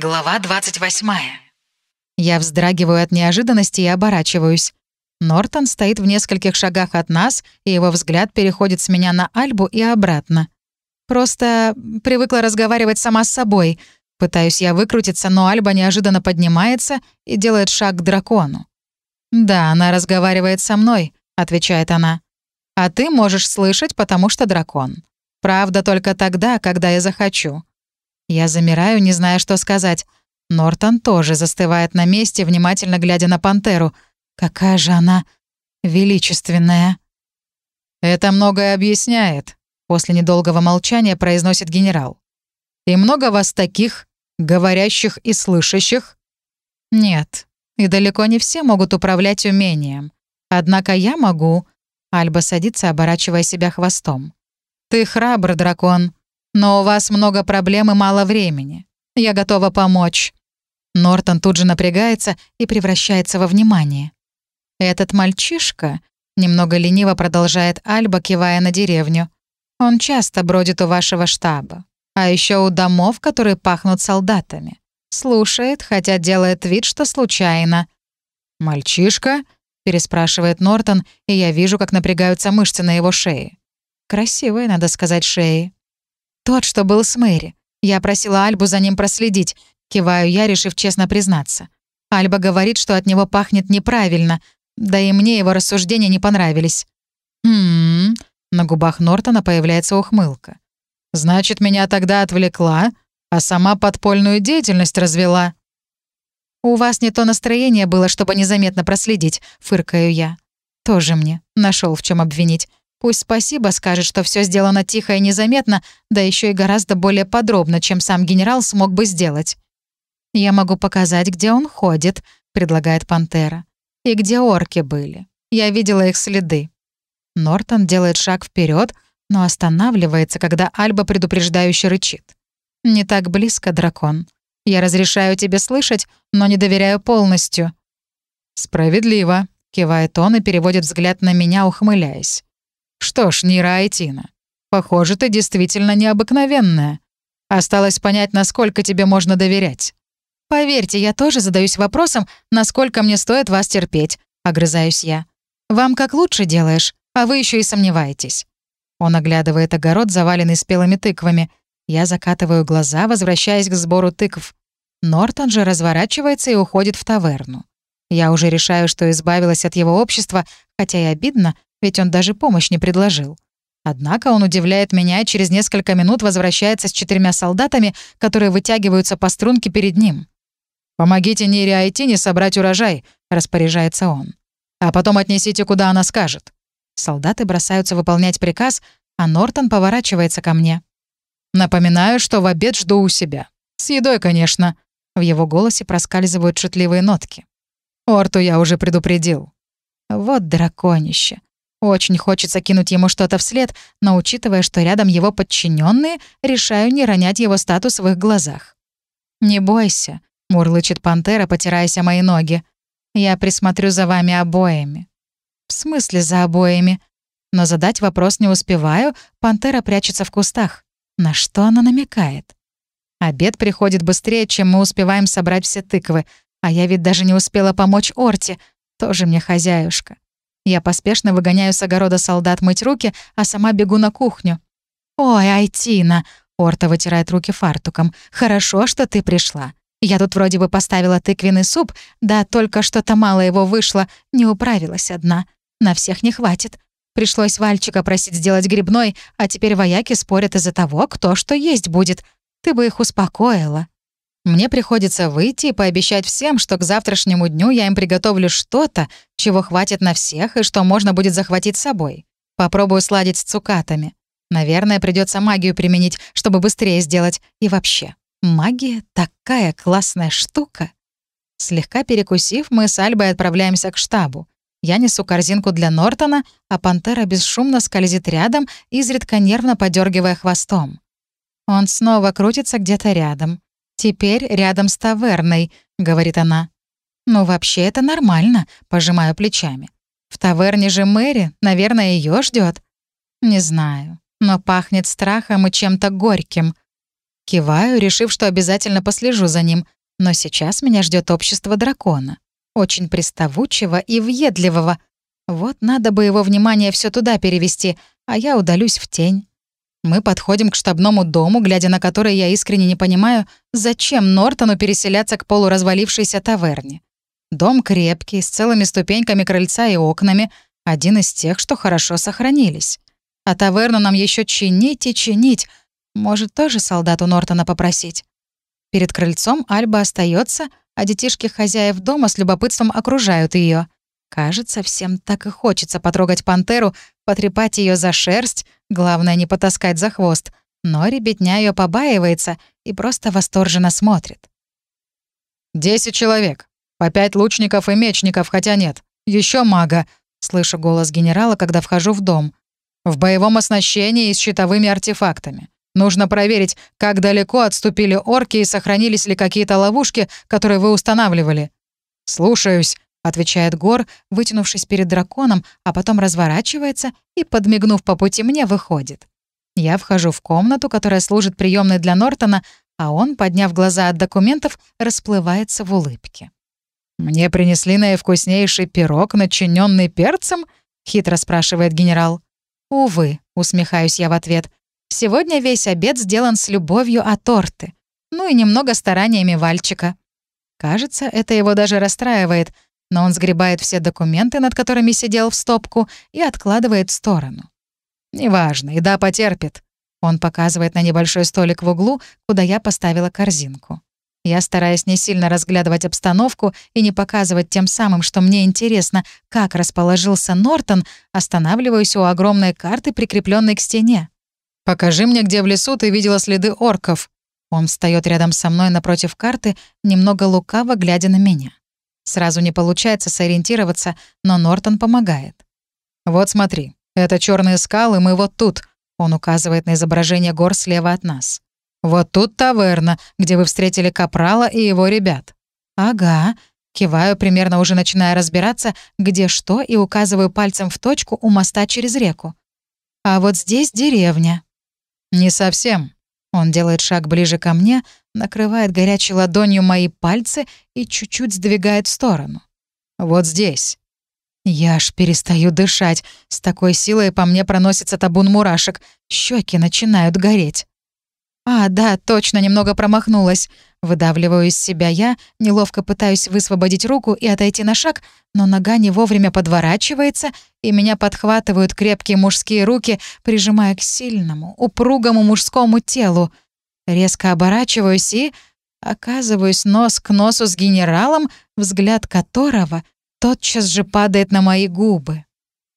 Глава 28. Я вздрагиваю от неожиданности и оборачиваюсь. Нортон стоит в нескольких шагах от нас, и его взгляд переходит с меня на Альбу и обратно. Просто привыкла разговаривать сама с собой. Пытаюсь я выкрутиться, но Альба неожиданно поднимается и делает шаг к дракону. «Да, она разговаривает со мной», — отвечает она. «А ты можешь слышать, потому что дракон. Правда, только тогда, когда я захочу. Я замираю, не зная, что сказать. Нортон тоже застывает на месте, внимательно глядя на пантеру. Какая же она величественная. «Это многое объясняет», — после недолгого молчания произносит генерал. «И много вас таких, говорящих и слышащих?» «Нет, и далеко не все могут управлять умением. Однако я могу...» Альба садится, оборачивая себя хвостом. «Ты храбр, дракон. Но у вас много проблем и мало времени. Я готова помочь». Нортон тут же напрягается и превращается во внимание. «Этот мальчишка», — немного лениво продолжает Альба, кивая на деревню, «он часто бродит у вашего штаба, а еще у домов, которые пахнут солдатами. Слушает, хотя делает вид, что случайно». «Мальчишка?» — переспрашивает Нортон, и я вижу, как напрягаются мышцы на его шее. Красивые, надо сказать, шеи. Тот, что был с Мэри. Я просила Альбу за ним проследить. Киваю я, решив честно признаться. Альба говорит, что от него пахнет неправильно. Да и мне его рассуждения не понравились. «Хм...» На губах Нортона появляется ухмылка. «Значит, меня тогда отвлекла, а сама подпольную деятельность развела». «У вас не то настроение было, чтобы незаметно проследить», — фыркаю я. «Тоже мне. нашел в чем обвинить. Пусть спасибо скажет, что все сделано тихо и незаметно, да еще и гораздо более подробно, чем сам генерал смог бы сделать. «Я могу показать, где он ходит», — предлагает Пантера. «И где орки были. Я видела их следы». Нортон делает шаг вперед, но останавливается, когда Альба предупреждающе рычит. «Не так близко, дракон. Я разрешаю тебе слышать, но не доверяю полностью». «Справедливо», — кивает он и переводит взгляд на меня, ухмыляясь. Что ж, Нира Айтина, похоже, ты действительно необыкновенная. Осталось понять, насколько тебе можно доверять. Поверьте, я тоже задаюсь вопросом, насколько мне стоит вас терпеть, огрызаюсь я. Вам как лучше делаешь, а вы еще и сомневаетесь. Он оглядывает огород, заваленный спелыми тыквами. Я закатываю глаза, возвращаясь к сбору тыкв. Нортон же разворачивается и уходит в таверну. Я уже решаю, что избавилась от его общества, хотя и обидно, ведь он даже помощь не предложил. Однако он удивляет меня и через несколько минут возвращается с четырьмя солдатами, которые вытягиваются по струнке перед ним. «Помогите Нире Айтине собрать урожай», — распоряжается он. «А потом отнесите, куда она скажет». Солдаты бросаются выполнять приказ, а Нортон поворачивается ко мне. «Напоминаю, что в обед жду у себя. С едой, конечно». В его голосе проскальзывают шутливые нотки. «Орту я уже предупредил». Вот драконище. Очень хочется кинуть ему что-то вслед, но учитывая, что рядом его подчиненные, решаю не ронять его статус в их глазах. «Не бойся», — мурлычет пантера, потираясь о мои ноги. «Я присмотрю за вами обоими». «В смысле за обоими?» Но задать вопрос не успеваю, пантера прячется в кустах. На что она намекает? Обед приходит быстрее, чем мы успеваем собрать все тыквы, а я ведь даже не успела помочь Орте, тоже мне хозяюшка. Я поспешно выгоняю с огорода солдат мыть руки, а сама бегу на кухню. «Ой, Айтина!» — Орта вытирает руки фартуком. «Хорошо, что ты пришла. Я тут вроде бы поставила тыквенный суп, да только что-то мало его вышло, не управилась одна. На всех не хватит. Пришлось Вальчика просить сделать грибной, а теперь вояки спорят из-за того, кто что есть будет. Ты бы их успокоила». Мне приходится выйти и пообещать всем, что к завтрашнему дню я им приготовлю что-то, чего хватит на всех и что можно будет захватить с собой. Попробую сладить с цукатами. Наверное, придется магию применить, чтобы быстрее сделать. И вообще, магия — такая классная штука. Слегка перекусив, мы с Альбой отправляемся к штабу. Я несу корзинку для Нортона, а пантера бесшумно скользит рядом, изредка нервно подергивая хвостом. Он снова крутится где-то рядом. «Теперь рядом с таверной», — говорит она. «Ну, вообще это нормально», — пожимаю плечами. «В таверне же Мэри, наверное, ее ждет. «Не знаю, но пахнет страхом и чем-то горьким». Киваю, решив, что обязательно послежу за ним, но сейчас меня ждет общество дракона. Очень приставучего и въедливого. Вот надо бы его внимание все туда перевести, а я удалюсь в тень. Мы подходим к штабному дому, глядя на который я искренне не понимаю, зачем Нортону переселяться к полуразвалившейся таверне. Дом крепкий, с целыми ступеньками крыльца и окнами, один из тех, что хорошо сохранились. А таверну нам еще чинить и чинить. Может, тоже солдату Нортона попросить? Перед крыльцом Альба остается, а детишки хозяев дома с любопытством окружают ее. Кажется, всем так и хочется потрогать пантеру, потрепать ее за шерсть, главное не потаскать за хвост. Но ребятня ее побаивается и просто восторженно смотрит. «Десять человек. По пять лучников и мечников, хотя нет. Еще мага», — слышу голос генерала, когда вхожу в дом. «В боевом оснащении и с щитовыми артефактами. Нужно проверить, как далеко отступили орки и сохранились ли какие-то ловушки, которые вы устанавливали». «Слушаюсь», — отвечает Гор, вытянувшись перед драконом, а потом разворачивается и, подмигнув по пути мне, выходит. Я вхожу в комнату, которая служит приемной для Нортона, а он, подняв глаза от документов, расплывается в улыбке. «Мне принесли наивкуснейший пирог, начиненный перцем?» — хитро спрашивает генерал. «Увы», — усмехаюсь я в ответ. «Сегодня весь обед сделан с любовью от торты. Ну и немного стараниями Вальчика». Кажется, это его даже расстраивает — но он сгребает все документы, над которыми сидел в стопку, и откладывает в сторону. «Неважно, еда потерпит». Он показывает на небольшой столик в углу, куда я поставила корзинку. Я, стараясь не сильно разглядывать обстановку и не показывать тем самым, что мне интересно, как расположился Нортон, останавливаюсь у огромной карты, прикрепленной к стене. «Покажи мне, где в лесу ты видела следы орков». Он встает рядом со мной напротив карты, немного лукаво глядя на меня. Сразу не получается сориентироваться, но Нортон помогает. «Вот смотри, это черные скалы, мы вот тут», — он указывает на изображение гор слева от нас. «Вот тут таверна, где вы встретили Капрала и его ребят». «Ага», — киваю, примерно уже начиная разбираться, где что, и указываю пальцем в точку у моста через реку. «А вот здесь деревня». «Не совсем», он делает шаг ближе ко мне, накрывает горячей ладонью мои пальцы и чуть-чуть сдвигает в сторону. «Вот здесь». Я аж перестаю дышать. С такой силой по мне проносится табун мурашек. Щеки начинают гореть. «А, да, точно, немного промахнулась». Выдавливаю из себя я, неловко пытаюсь высвободить руку и отойти на шаг, но нога не вовремя подворачивается, и меня подхватывают крепкие мужские руки, прижимая к сильному, упругому мужскому телу. Резко оборачиваюсь и оказываюсь нос к носу с генералом, взгляд которого тотчас же падает на мои губы.